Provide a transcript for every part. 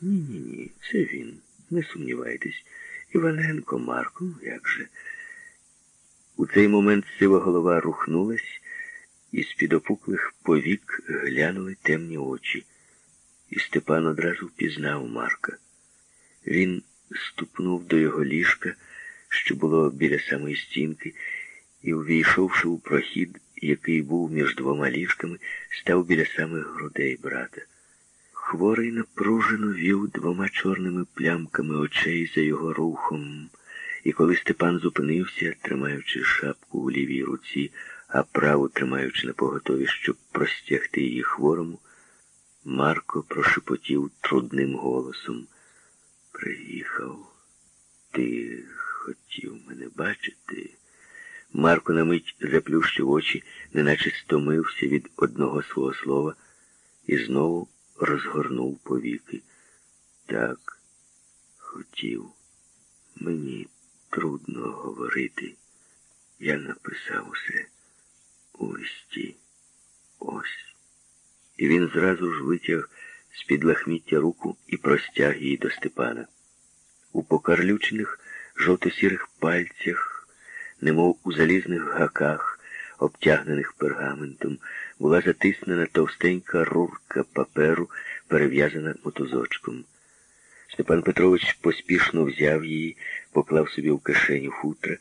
Ні-ні ні, це він. Не сумнівайтесь. Іваненко, Марко, як же. У цей момент сива голова рухнулась, і з-під опуклих повік глянули темні очі. І Степан одразу впізнав Марка. Він ступнув до його ліжка, що було біля самої стінки, і, увійшовши у прохід, який був між двома ліжками, став біля самих грудей брата. Хворий напружено вів двома чорними плямками очей за його рухом, і коли Степан зупинився, тримаючи шапку у лівій руці, а праву тримаючи на поготові, щоб простягти її хворому, Марко прошепотів трудним голосом. Приїхав. Ти хотів мене бачити. Марко на мить заплющив очі, неначе стомився від одного свого слова, і знову розгорнув повіки. Так, хотів. Мені трудно говорити. Я написав усе у листі. Ось. І він зразу ж витяг з-під лахміття руку і простяг її до Степана. У покарлючених жовто-сірих пальцях, немов у залізних гаках, обтягнених пергаментом, була затиснена товстенька рурка паперу, перев'язана мотузочком. Степан Петрович поспішно взяв її, поклав собі в кишеню хутра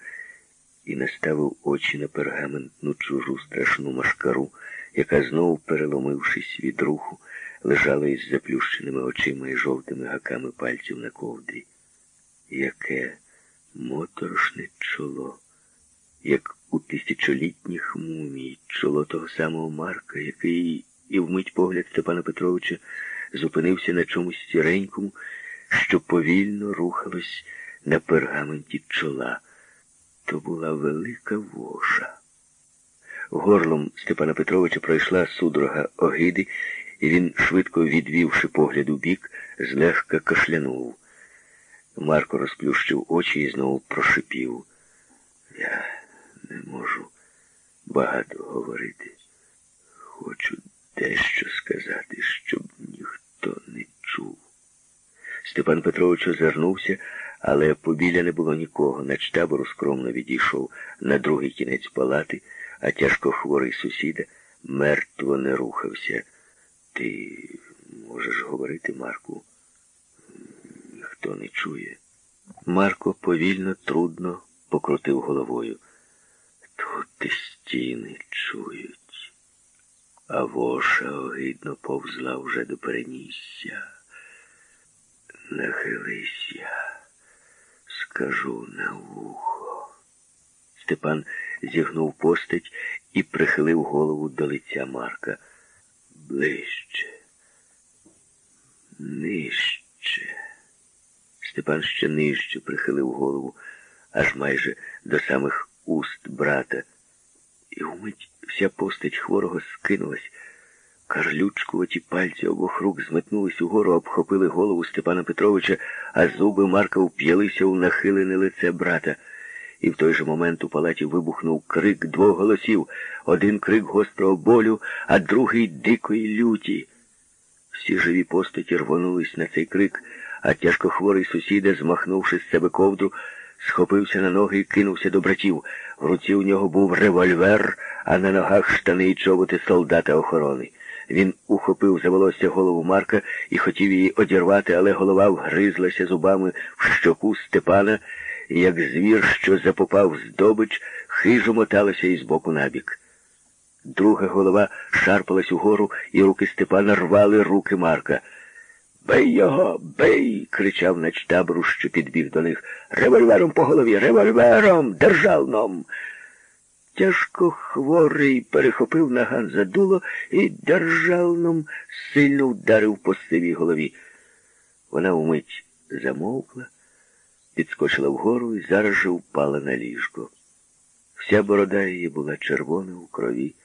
і наставив очі на пергаментну чужу страшну машкару, яка, знову переломившись від руху, лежала із заплющеними очима і жовтими гаками пальців на ковдрі. Яке моторошне чоло, як у тисячолітніх мумій, чоло того самого Марка, який і вмить погляд Степана Петровича зупинився на чомусь сіренькому, що повільно рухалось на пергаменті чола. То була велика воша. Горлом Степана Петровича пройшла судорога огиди, і він, швидко відвівши погляд у бік, злегка кашлянув. Марко розплющив очі і знову прошипів. Я не можу багато говорити. Хочу дещо сказати, щоб ніхто не чув. Степан Петрович озирнувся, але побіля не було нікого. Начтабору скромно відійшов на другий кінець палати, а тяжко хворий сусіда мертво не рухався. Ти можеш говорити, Марку? Ніхто не чує. Марко повільно, трудно покрутив головою. І стіни чують, а воша огидно повзла вже до перенісся. Нахилися, скажу на вухо. Степан зігнув постать і прихилив голову до лиця Марка. Ближче, нижче. Степан ще нижче прихилив голову, аж майже до самих уст брата. І вмить вся постать хворого скинулась. Карлючкуваті пальці обох рук зметнулись угору, обхопили голову Степана Петровича, а зуби Марка вп'ялися у нахилене лице брата. І в той же момент у палаті вибухнув крик двох голосів. Один крик гострого болю, а другий дикої люті. Всі живі постаті рвонулись на цей крик, а тяжкохворий сусіда, змахнувши з себе ковдру, схопився на ноги і кинувся до братів. В руці у нього був револьвер, а на ногах штани й чоботи солдата охорони. Він ухопив за волосся голову Марка і хотів її одірвати, але голова вгризлася зубами в щоку Степана, і як звір, що запопав здобич, хижо моталася із боку набік. Друга голова шарпалась угору, і руки Степана рвали руки Марка. Бий його, бий! кричав начтабру, що підбіг до них. Револьвером по голові, револьвером, державном. Тяжко хворий перехопив наган за дуло і державном сильно вдарив по сивій голові. Вона вмить замовкла, підскочила вгору і зараз же впала на ліжко. Вся борода її була червона у крові.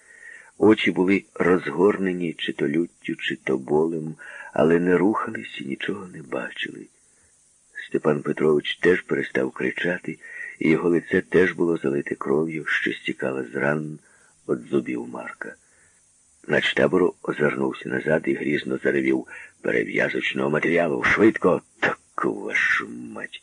Очі були розгорнені чи то люттю, чи то болем, але не рухались і нічого не бачили. Степан Петрович теж перестав кричати, і його лице теж було залите кров'ю, що стікала з ран від зубів Марка. Начтабору озирнувся назад і грізно заревів перев'язочного матеріалу. Швидко, таку вашу мать.